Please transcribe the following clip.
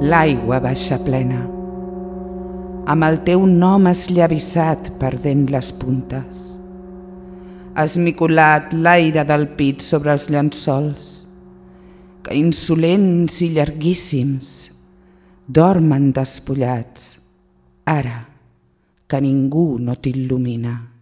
l'aigua baixa plena. Amb el teu nom esllavissat llavissat perdent les puntes. Has micolat l'aire del pit sobre els llençols, que insolents i llarguíssims dormen despullats, ara que ningú no t'il·lumina.